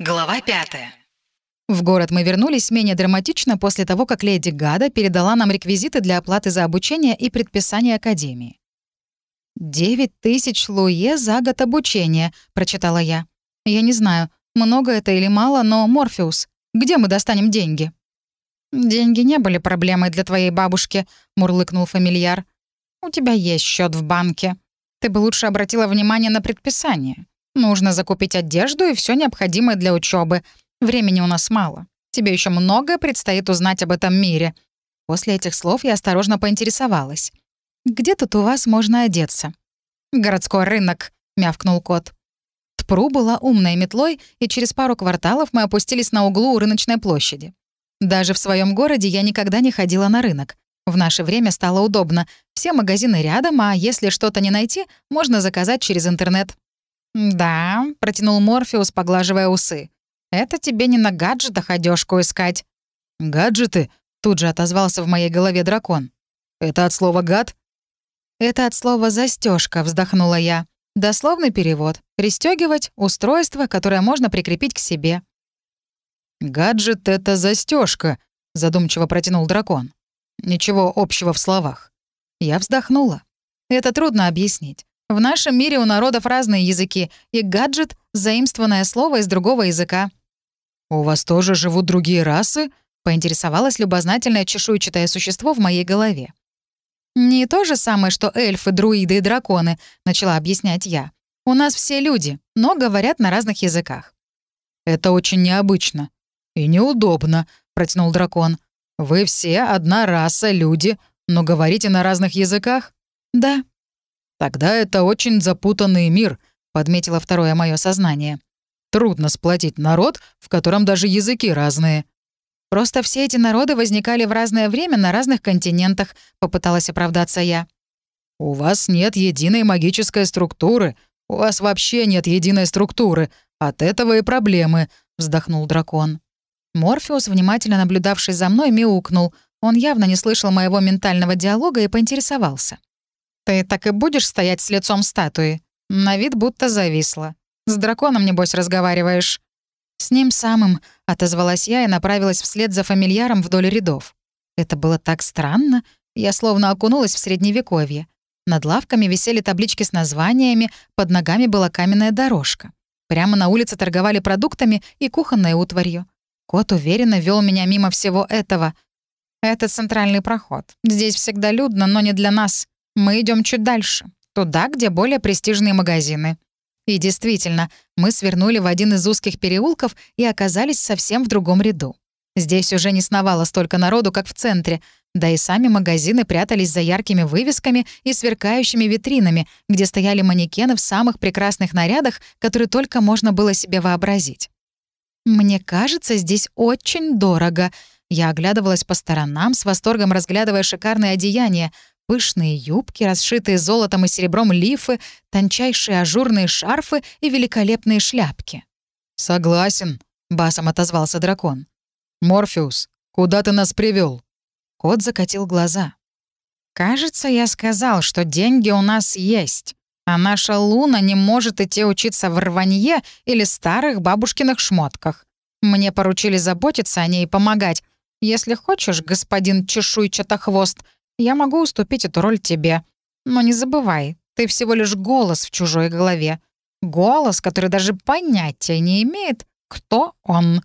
Глава пятая. В город мы вернулись менее драматично после того, как леди Гада передала нам реквизиты для оплаты за обучение и предписание Академии. «Девять тысяч луе за год обучения», — прочитала я. «Я не знаю, много это или мало, но, Морфеус, где мы достанем деньги?» «Деньги не были проблемой для твоей бабушки», — мурлыкнул фамильяр. «У тебя есть счет в банке. Ты бы лучше обратила внимание на предписание. Нужно закупить одежду и все необходимое для учебы. Времени у нас мало. Тебе еще многое предстоит узнать об этом мире». После этих слов я осторожно поинтересовалась. «Где тут у вас можно одеться?» «Городской рынок», — мявкнул кот. Тпру была умной метлой, и через пару кварталов мы опустились на углу у рыночной площади. Даже в своем городе я никогда не ходила на рынок. В наше время стало удобно. Все магазины рядом, а если что-то не найти, можно заказать через интернет. «Да», — протянул Морфеус, поглаживая усы. «Это тебе не на гаджетах одежку искать». «Гаджеты?» — тут же отозвался в моей голове дракон. «Это от слова «гад»?» «Это от слова застежка, вздохнула я. Дословный перевод. Пристегивать устройство, которое можно прикрепить к себе. «Гаджет — это застежка, задумчиво протянул дракон. «Ничего общего в словах». Я вздохнула. Это трудно объяснить. В нашем мире у народов разные языки, и гаджет — заимствованное слово из другого языка. «У вас тоже живут другие расы?» — поинтересовалось любознательное чешуйчатое существо в моей голове. «Не то же самое, что эльфы, друиды и драконы», — начала объяснять я. «У нас все люди, но говорят на разных языках». «Это очень необычно и неудобно», — протянул дракон. «Вы все одна раса, люди, но говорите на разных языках?» «Да», «Тогда это очень запутанный мир», — подметило второе мое сознание. «Трудно сплотить народ, в котором даже языки разные». «Просто все эти народы возникали в разное время на разных континентах», — попыталась оправдаться я. «У вас нет единой магической структуры. У вас вообще нет единой структуры. От этого и проблемы», — вздохнул дракон. Морфеус, внимательно наблюдавший за мной, мяукнул. Он явно не слышал моего ментального диалога и поинтересовался. «Ты так и будешь стоять с лицом статуи? На вид будто зависла. С драконом, небось, разговариваешь?» «С ним самым», — отозвалась я и направилась вслед за фамильяром вдоль рядов. Это было так странно. Я словно окунулась в Средневековье. Над лавками висели таблички с названиями, под ногами была каменная дорожка. Прямо на улице торговали продуктами и кухонной утварью. Кот уверенно вел меня мимо всего этого. «Это центральный проход. Здесь всегда людно, но не для нас. Мы идем чуть дальше, туда, где более престижные магазины. И действительно, мы свернули в один из узких переулков и оказались совсем в другом ряду. Здесь уже не сновало столько народу, как в центре, да и сами магазины прятались за яркими вывесками и сверкающими витринами, где стояли манекены в самых прекрасных нарядах, которые только можно было себе вообразить. «Мне кажется, здесь очень дорого», я оглядывалась по сторонам, с восторгом разглядывая шикарные одеяния, Пышные юбки, расшитые золотом и серебром лифы, тончайшие ажурные шарфы и великолепные шляпки. «Согласен», — басом отозвался дракон. «Морфеус, куда ты нас привел? Кот закатил глаза. «Кажется, я сказал, что деньги у нас есть, а наша Луна не может идти учиться в рванье или старых бабушкиных шмотках. Мне поручили заботиться о ней и помогать. Если хочешь, господин чешуйчатохвост, я могу уступить эту роль тебе. Но не забывай, ты всего лишь голос в чужой голове. Голос, который даже понятия не имеет, кто он».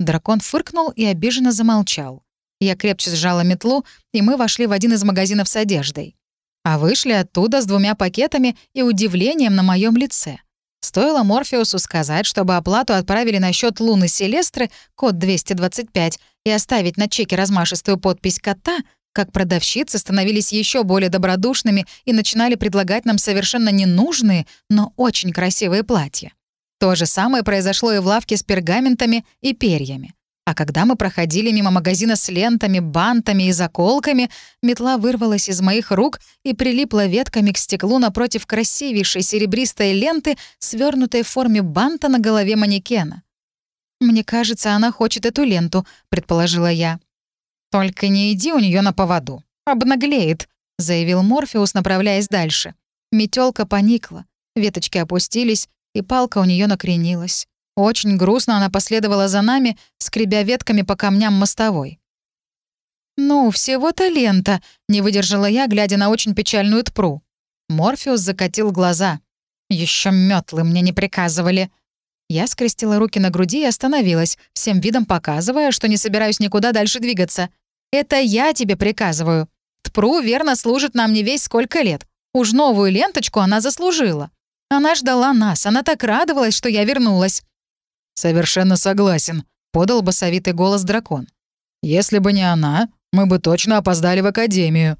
Дракон фыркнул и обиженно замолчал. Я крепче сжала метлу, и мы вошли в один из магазинов с одеждой. А вышли оттуда с двумя пакетами и удивлением на моем лице. Стоило Морфеусу сказать, чтобы оплату отправили на счет Луны Селестры, код 225, и оставить на чеке размашистую подпись кота, как продавщицы становились еще более добродушными и начинали предлагать нам совершенно ненужные, но очень красивые платья. То же самое произошло и в лавке с пергаментами и перьями. А когда мы проходили мимо магазина с лентами, бантами и заколками, метла вырвалась из моих рук и прилипла ветками к стеклу напротив красивейшей серебристой ленты, свернутой в форме банта на голове манекена. «Мне кажется, она хочет эту ленту», — предположила я. «Только не иди у нее на поводу. Обнаглеет», — заявил Морфеус, направляясь дальше. Метелка поникла, веточки опустились, и палка у нее накренилась. Очень грустно она последовала за нами, скребя ветками по камням мостовой. «Ну, всего-то лента», — не выдержала я, глядя на очень печальную тпру. Морфеус закатил глаза. Еще метлы мне не приказывали». Я скрестила руки на груди и остановилась, всем видом показывая, что не собираюсь никуда дальше двигаться. «Это я тебе приказываю. Тпру верно служит нам не весь сколько лет. Уж новую ленточку она заслужила. Она ждала нас, она так радовалась, что я вернулась». «Совершенно согласен», — подал басовитый голос дракон. «Если бы не она, мы бы точно опоздали в академию».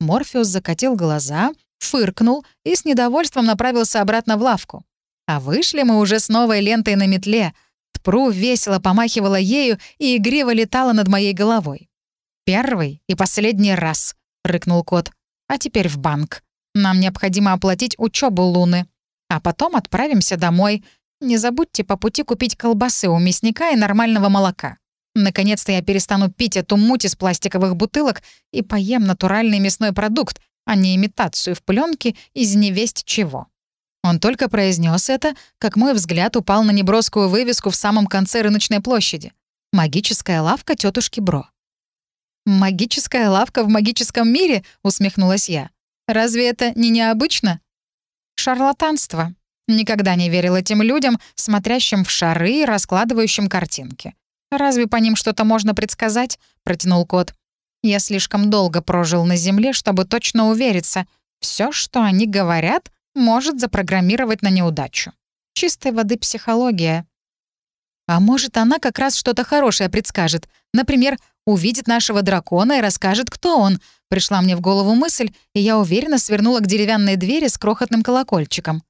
Морфеус закатил глаза, фыркнул и с недовольством направился обратно в лавку. А вышли мы уже с новой лентой на метле. Тпру весело помахивала ею и игриво летала над моей головой. «Первый и последний раз», — рыкнул кот. «А теперь в банк. Нам необходимо оплатить учебу Луны. А потом отправимся домой. Не забудьте по пути купить колбасы у мясника и нормального молока. Наконец-то я перестану пить эту муть из пластиковых бутылок и поем натуральный мясной продукт, а не имитацию в пленке из невесть чего. Он только произнес это, как мой взгляд упал на неброскую вывеску в самом конце рыночной площади. «Магическая лавка тетушки Бро». «Магическая лавка в магическом мире?» — усмехнулась я. «Разве это не необычно?» «Шарлатанство. Никогда не верил этим людям, смотрящим в шары и раскладывающим картинки. Разве по ним что-то можно предсказать?» — протянул кот. «Я слишком долго прожил на Земле, чтобы точно увериться. Все, что они говорят, может запрограммировать на неудачу. Чистой воды психология. А может, она как раз что-то хорошее предскажет. Например, увидит нашего дракона и расскажет, кто он. Пришла мне в голову мысль, и я уверенно свернула к деревянной двери с крохотным колокольчиком.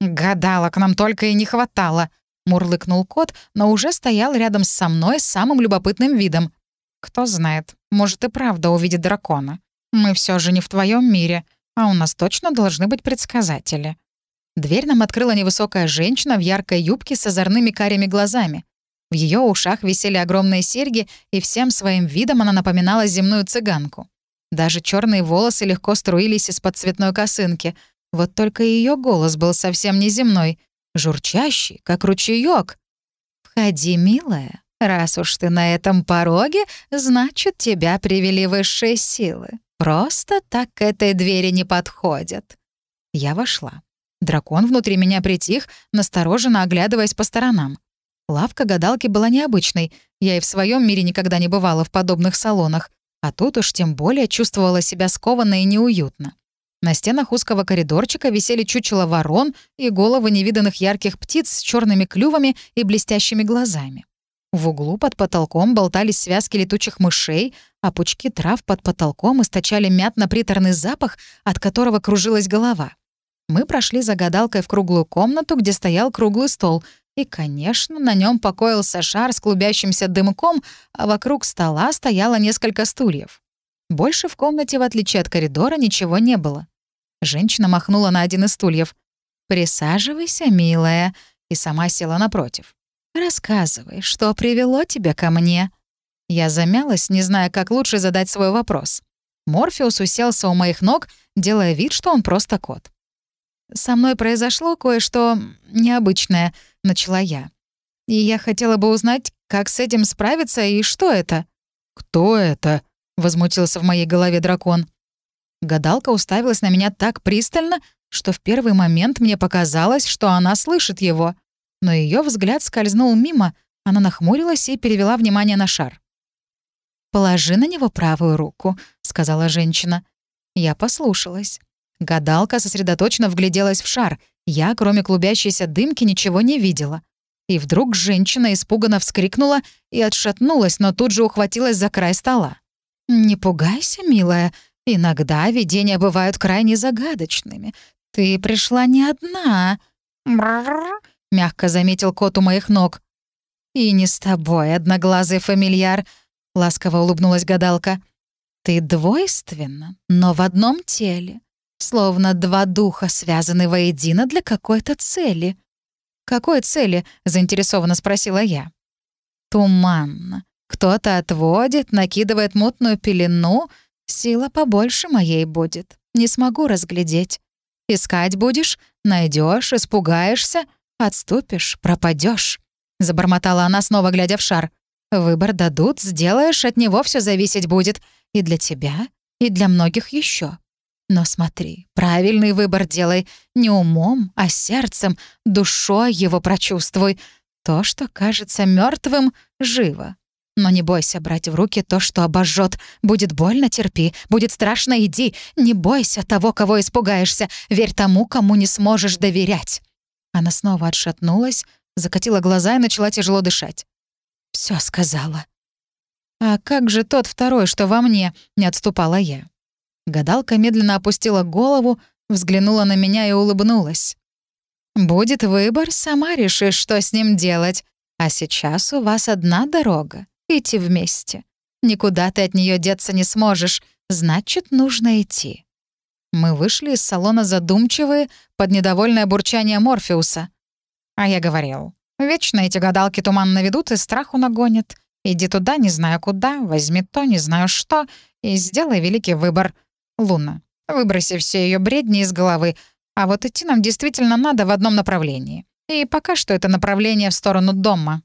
«Гадалок нам только и не хватало», — мурлыкнул кот, но уже стоял рядом со мной с самым любопытным видом. «Кто знает, может и правда увидит дракона. Мы все же не в твоем мире. А у нас точно должны быть предсказатели. Дверь нам открыла невысокая женщина в яркой юбке с озорными карими глазами. В ее ушах висели огромные серьги, и всем своим видом она напоминала земную цыганку. Даже черные волосы легко струились из-под цветной косынки. Вот только ее голос был совсем неземной, журчащий, как ручеёк. «Входи, милая. Раз уж ты на этом пороге, значит, тебя привели высшие силы. Просто так к этой двери не подходят. Я вошла. Дракон внутри меня притих, настороженно оглядываясь по сторонам. Лавка гадалки была необычной. Я и в своем мире никогда не бывала в подобных салонах. А тут уж тем более чувствовала себя скованно и неуютно. На стенах узкого коридорчика висели чучело ворон и головы невиданных ярких птиц с черными клювами и блестящими глазами. В углу под потолком болтались связки летучих мышей, а пучки трав под потолком источали мятно-приторный запах, от которого кружилась голова. Мы прошли за гадалкой в круглую комнату, где стоял круглый стол, и, конечно, на нем покоился шар с клубящимся дымком, а вокруг стола стояло несколько стульев. Больше в комнате, в отличие от коридора, ничего не было. Женщина махнула на один из стульев. «Присаживайся, милая», и сама села напротив. «Рассказывай, что привело тебя ко мне?» Я замялась, не зная, как лучше задать свой вопрос. Морфеус уселся у моих ног, делая вид, что он просто кот. «Со мной произошло кое-что необычное», — начала я. «И я хотела бы узнать, как с этим справиться и что это». «Кто это?» — возмутился в моей голове дракон. Гадалка уставилась на меня так пристально, что в первый момент мне показалось, что она слышит его но ее взгляд скользнул мимо, она нахмурилась и перевела внимание на шар. «Положи на него правую руку», — сказала женщина. Я послушалась. Гадалка сосредоточенно вгляделась в шар. Я, кроме клубящейся дымки, ничего не видела. И вдруг женщина испуганно вскрикнула и отшатнулась, но тут же ухватилась за край стола. «Не пугайся, милая. Иногда видения бывают крайне загадочными. Ты пришла не одна мягко заметил кот у моих ног. «И не с тобой, одноглазый фамильяр», — ласково улыбнулась гадалка. «Ты двойственна, но в одном теле, словно два духа связаны воедино для какой-то цели». «Какой цели?» — заинтересованно спросила я. «Туманно. Кто-то отводит, накидывает мутную пелену. Сила побольше моей будет. Не смогу разглядеть. Искать будешь, найдешь, испугаешься, Отступишь — пропадешь. забормотала она, снова глядя в шар. «Выбор дадут, сделаешь, от него все зависеть будет. И для тебя, и для многих еще. Но смотри, правильный выбор делай. Не умом, а сердцем, душой его прочувствуй. То, что кажется мертвым, живо. Но не бойся брать в руки то, что обожжет. Будет больно — терпи, будет страшно — иди. Не бойся того, кого испугаешься. Верь тому, кому не сможешь доверять». Она снова отшатнулась, закатила глаза и начала тяжело дышать. Все сказала. «А как же тот второй, что во мне?» — не отступала я. Гадалка медленно опустила голову, взглянула на меня и улыбнулась. «Будет выбор, сама решишь, что с ним делать. А сейчас у вас одна дорога идти вместе. Никуда ты от нее деться не сможешь, значит, нужно идти». Мы вышли из салона задумчивые под недовольное бурчание Морфеуса. А я говорил, вечно эти гадалки туман наведут и страху нагонят. Иди туда, не знаю куда, возьми то, не знаю что, и сделай великий выбор. Луна, выброси все ее бредни из головы, а вот идти нам действительно надо в одном направлении. И пока что это направление в сторону дома,